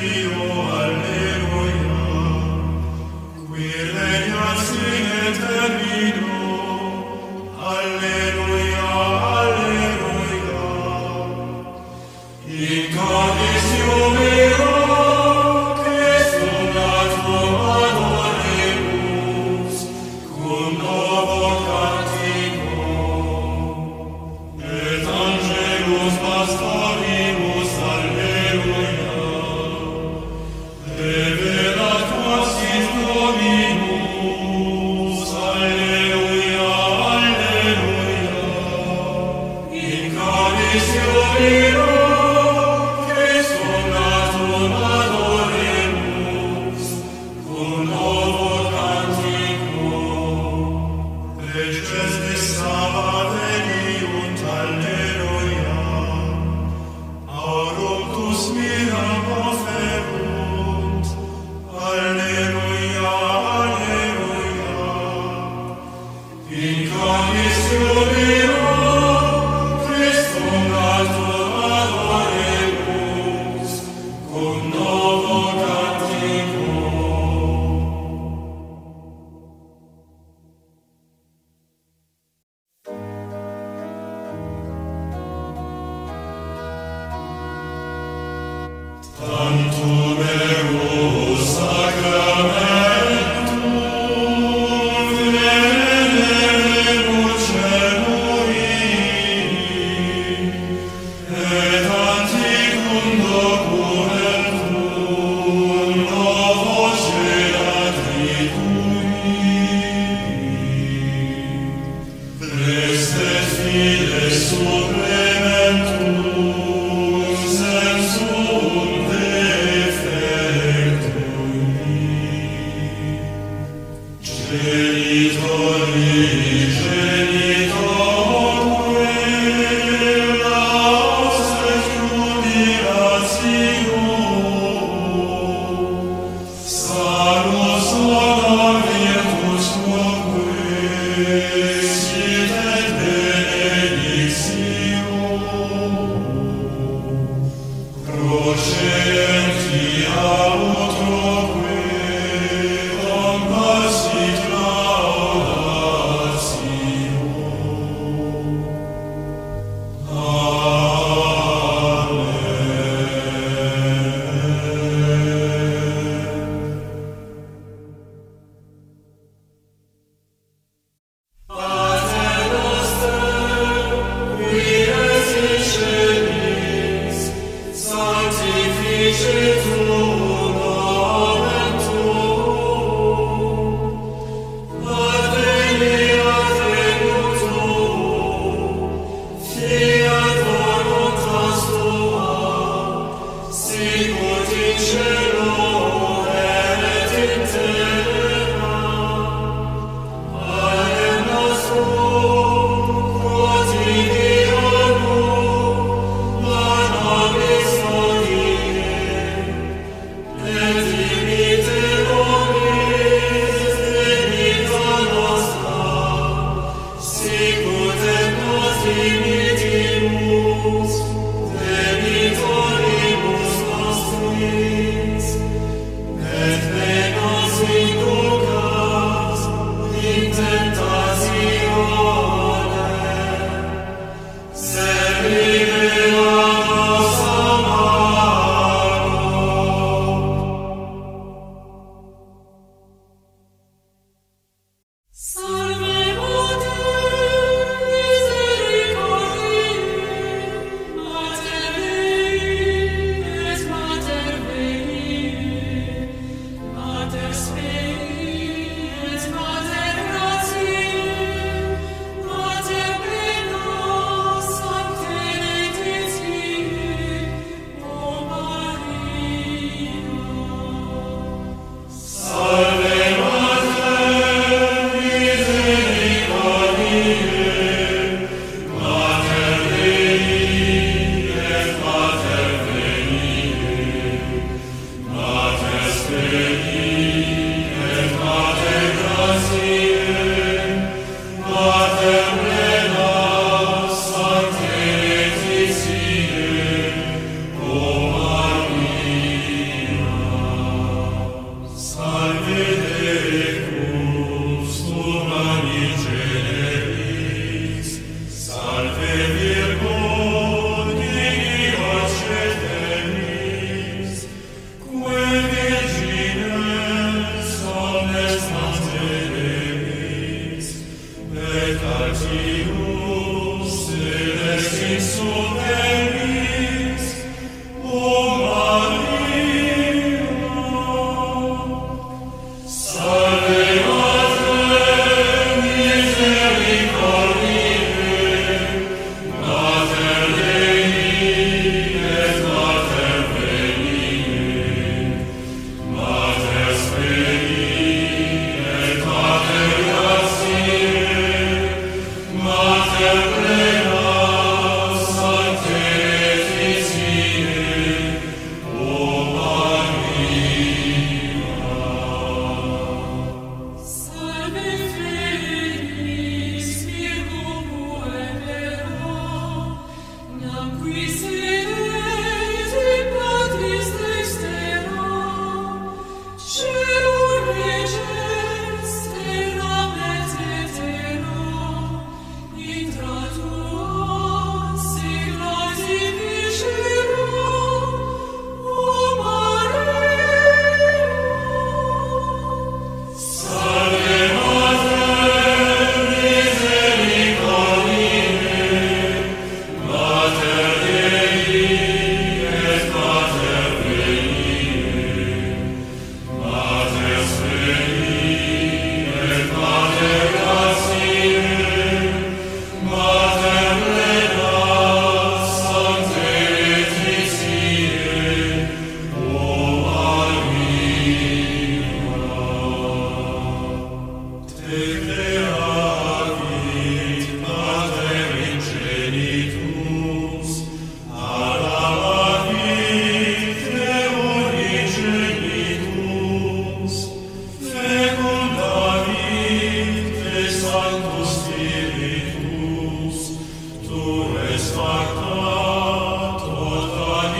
Dio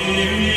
Spirit.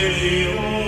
Kyrie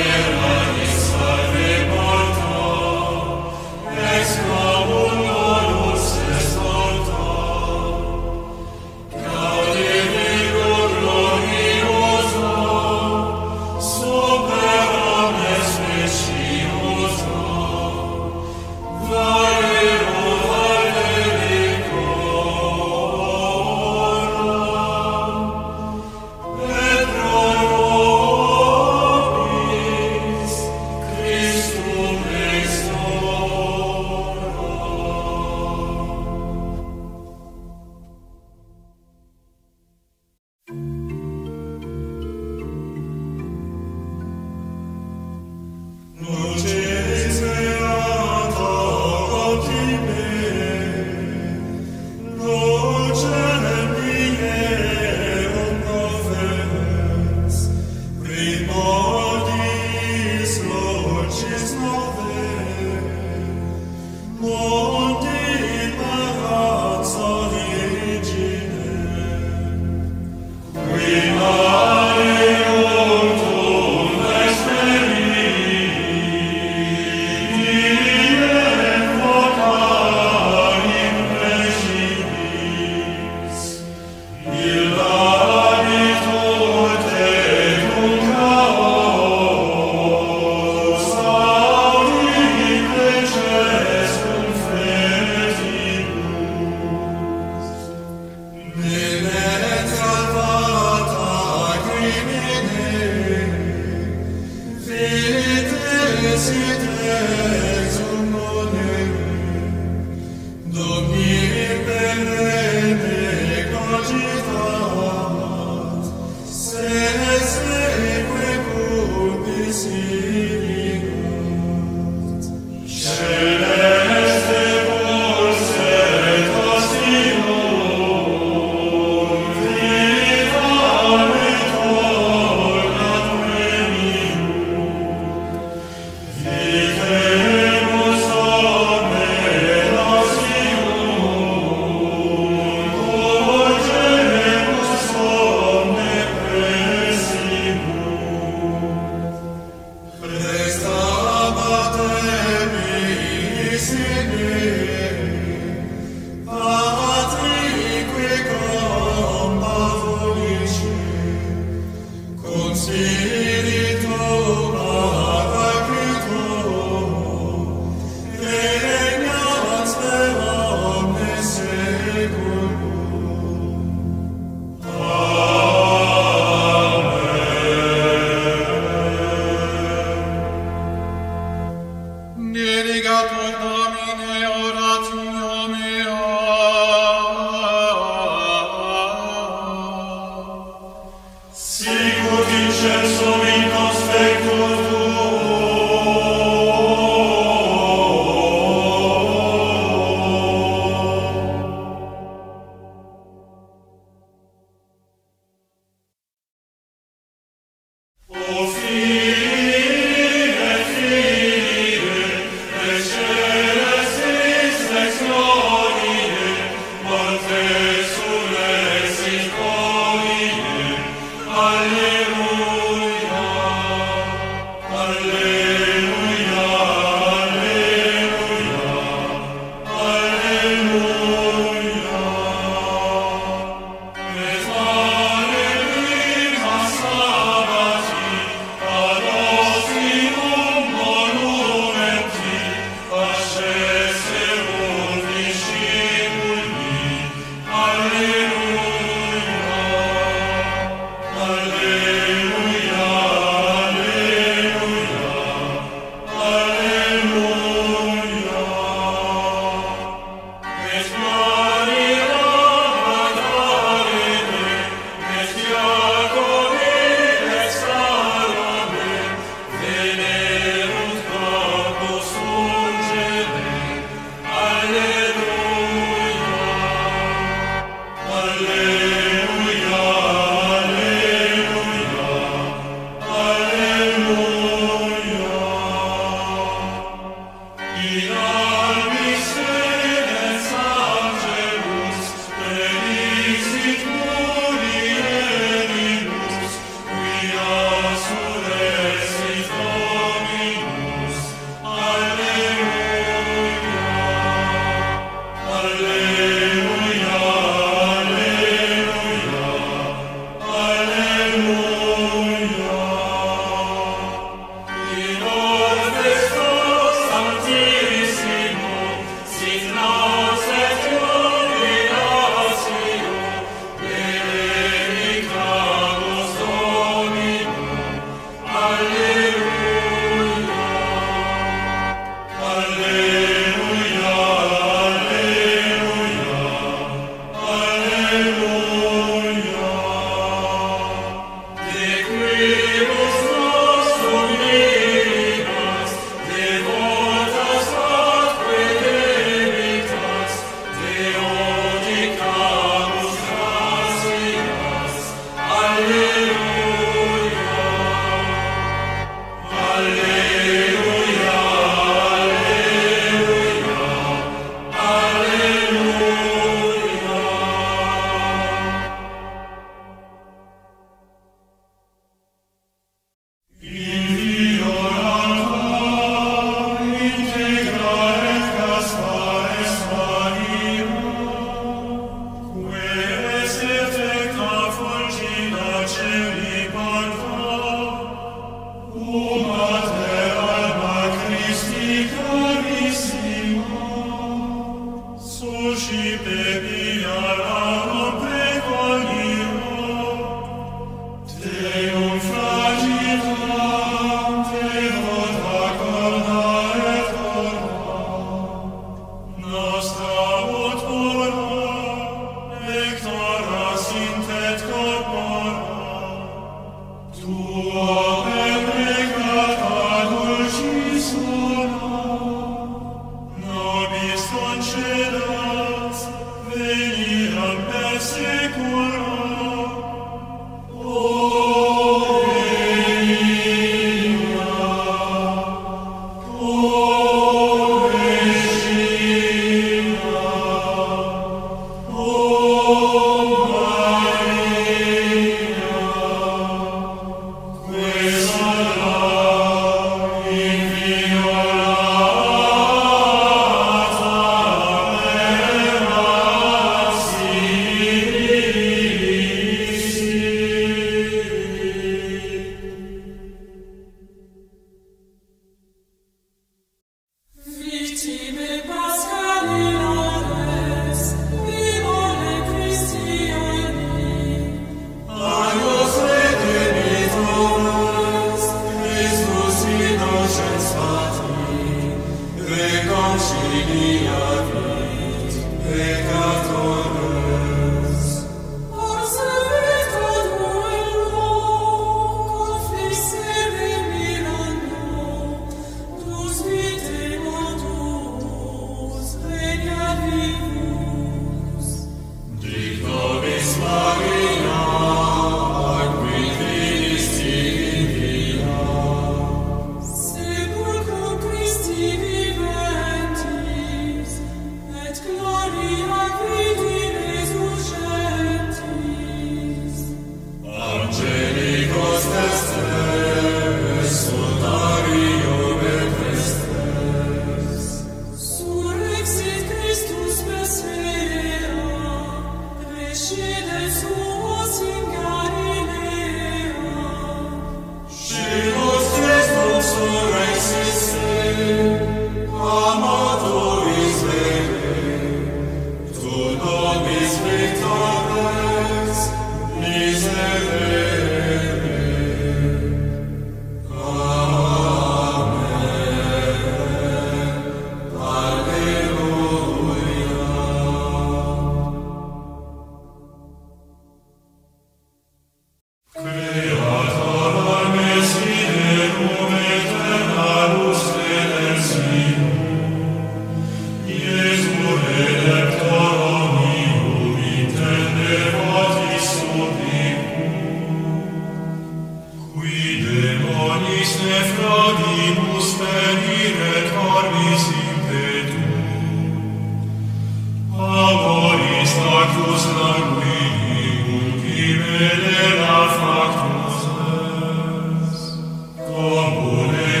Domine.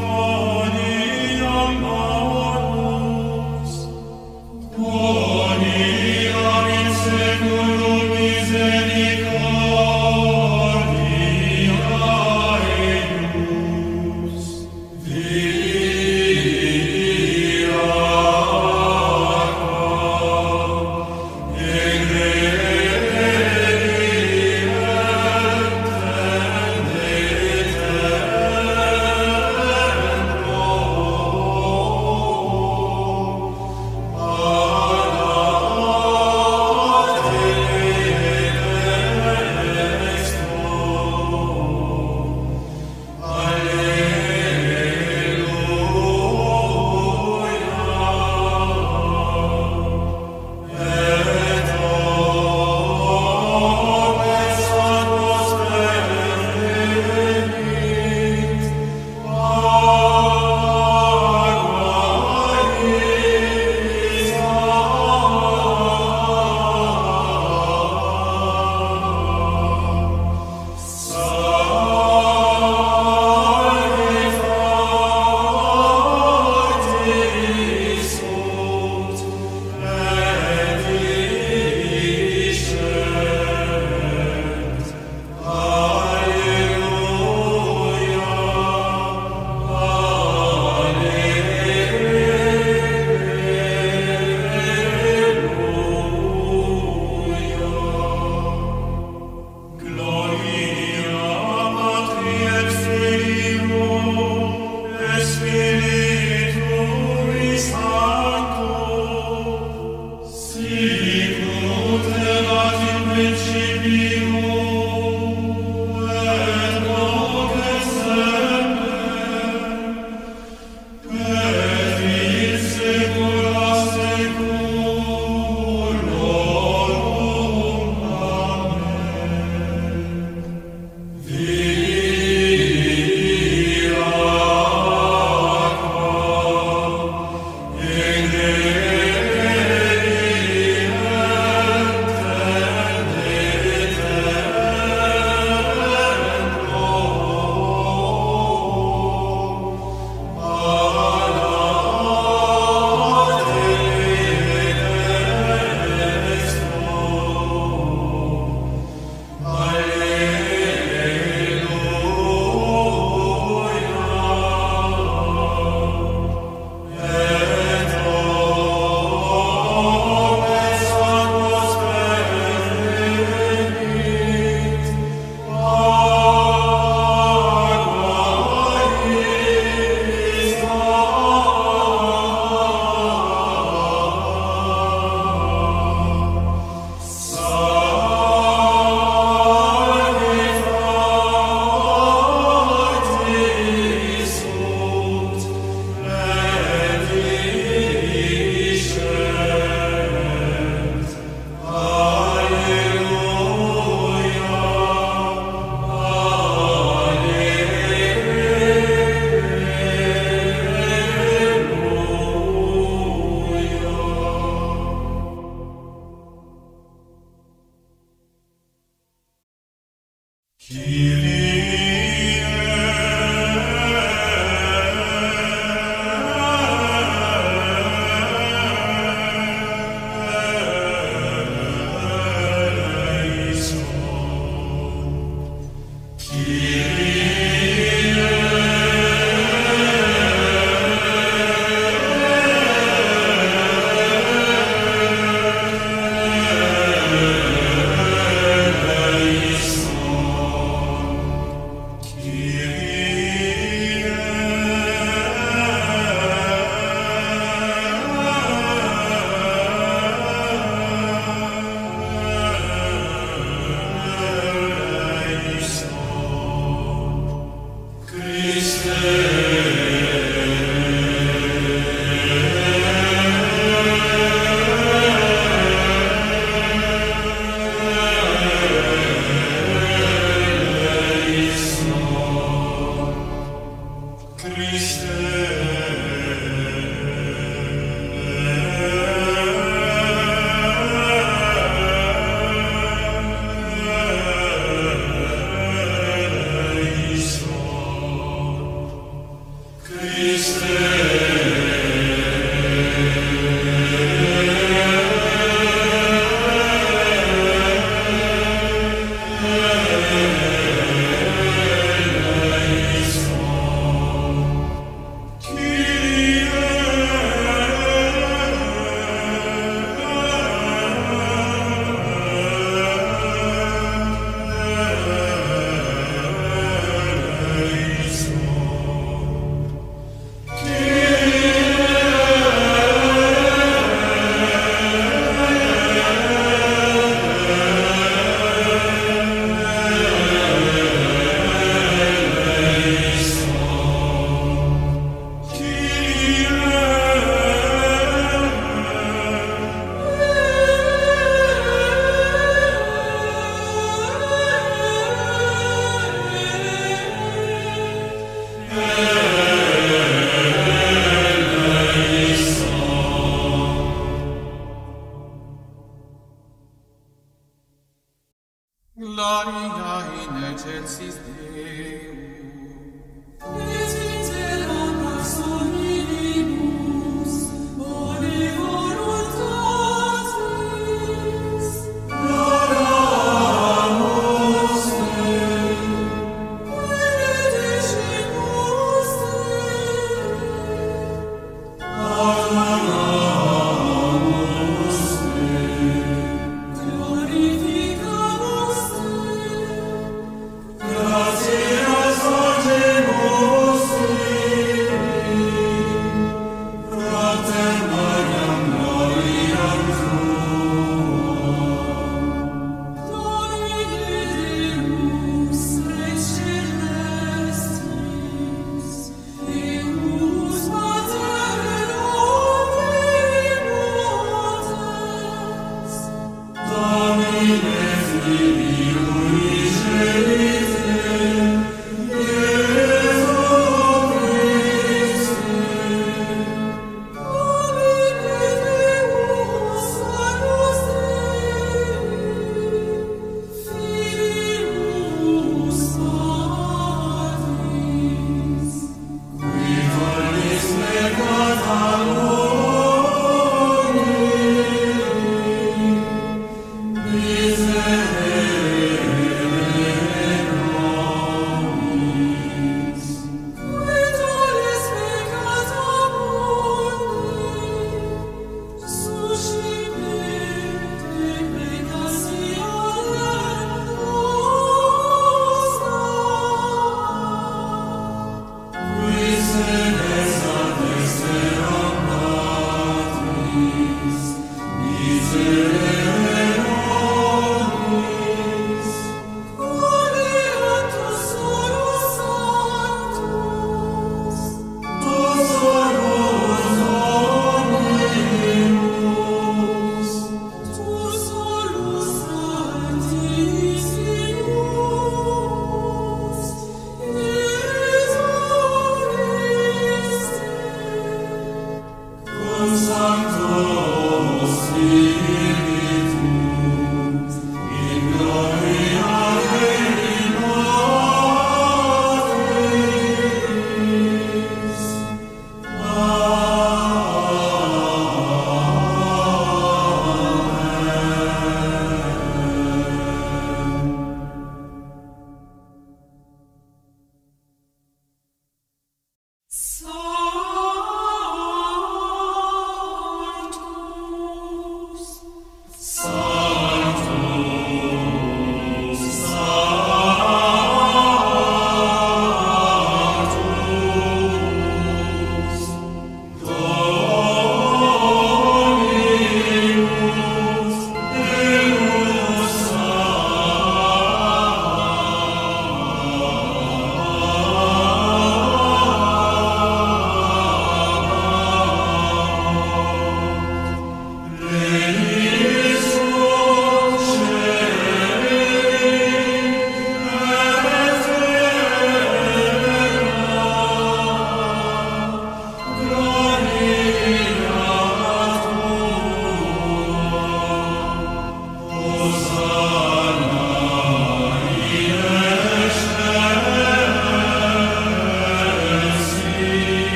Domini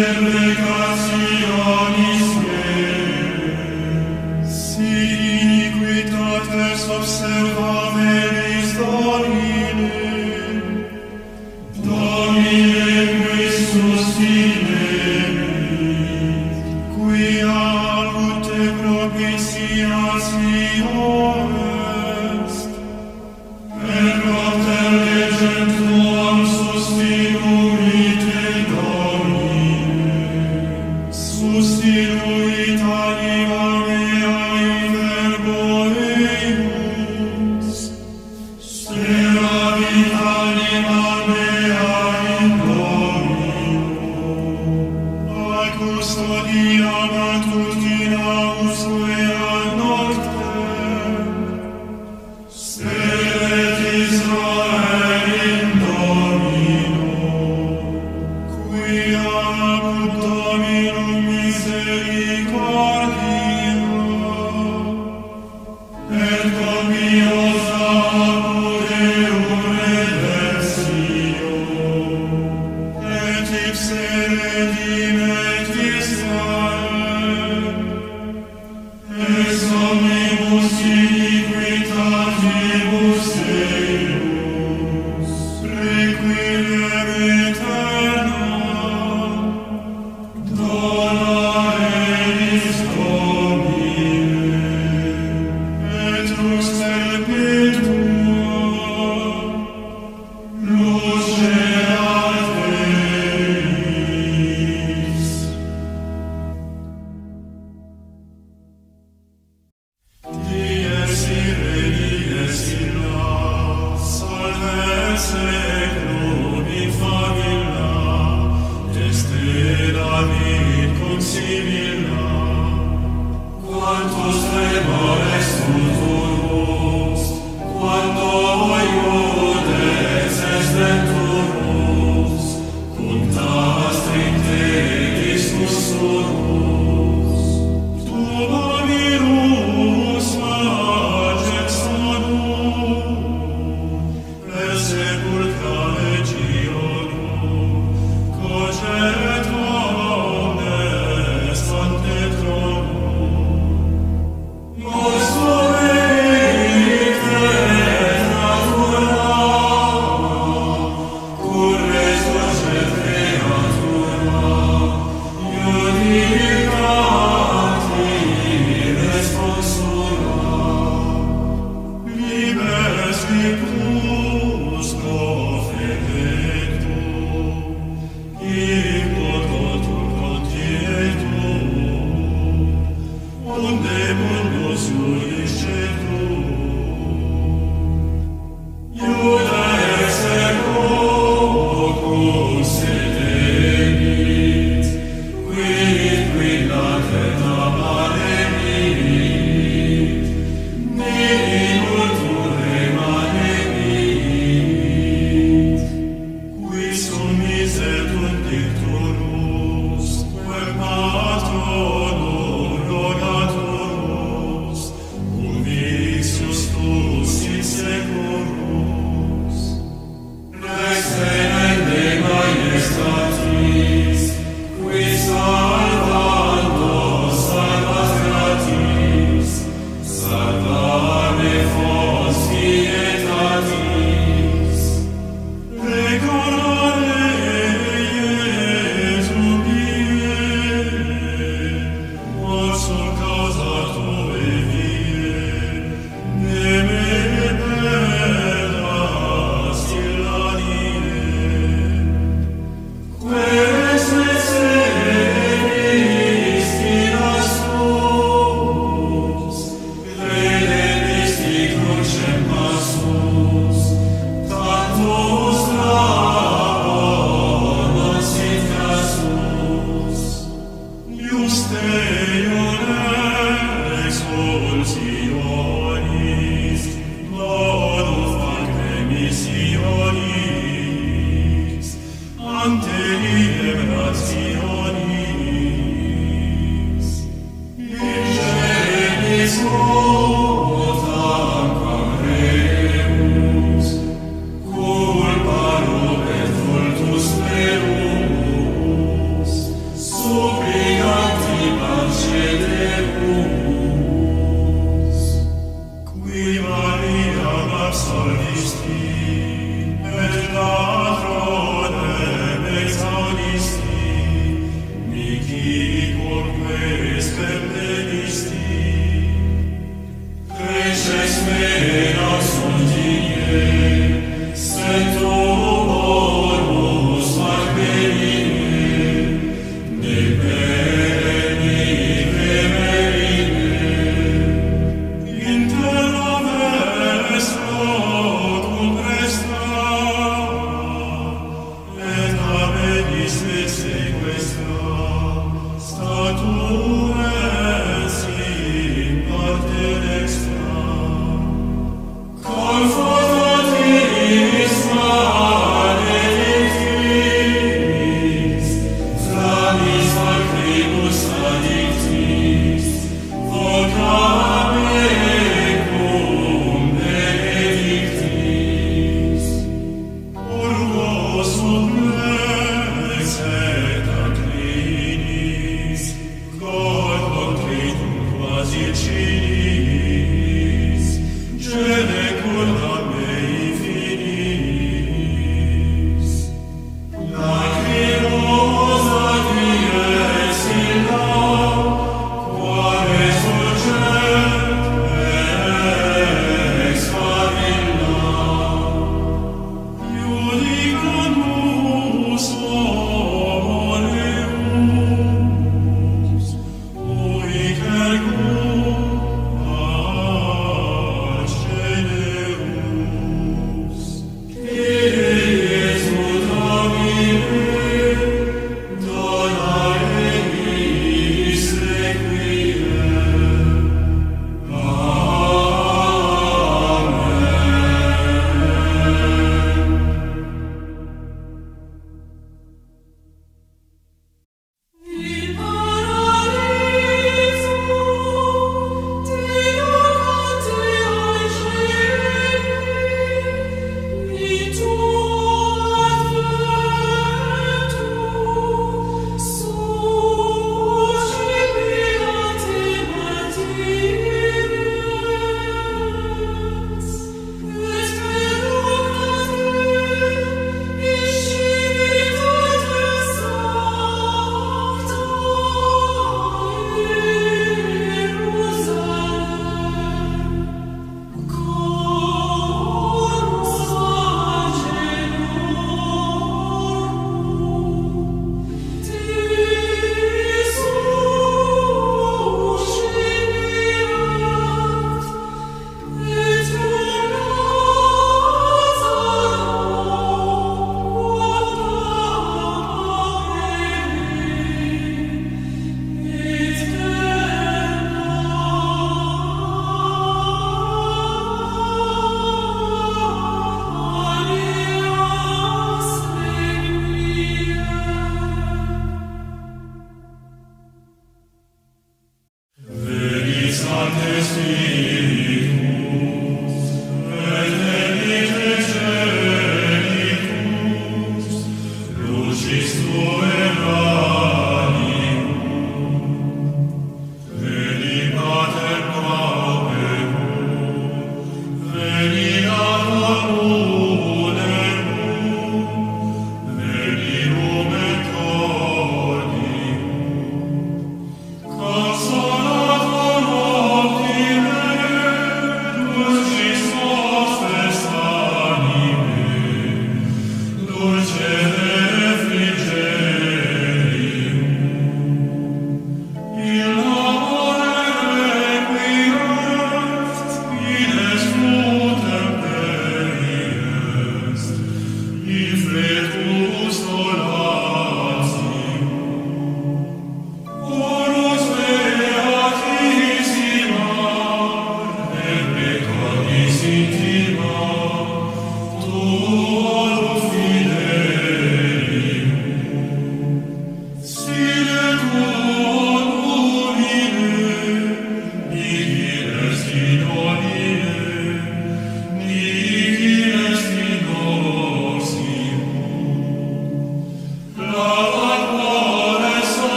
Amen.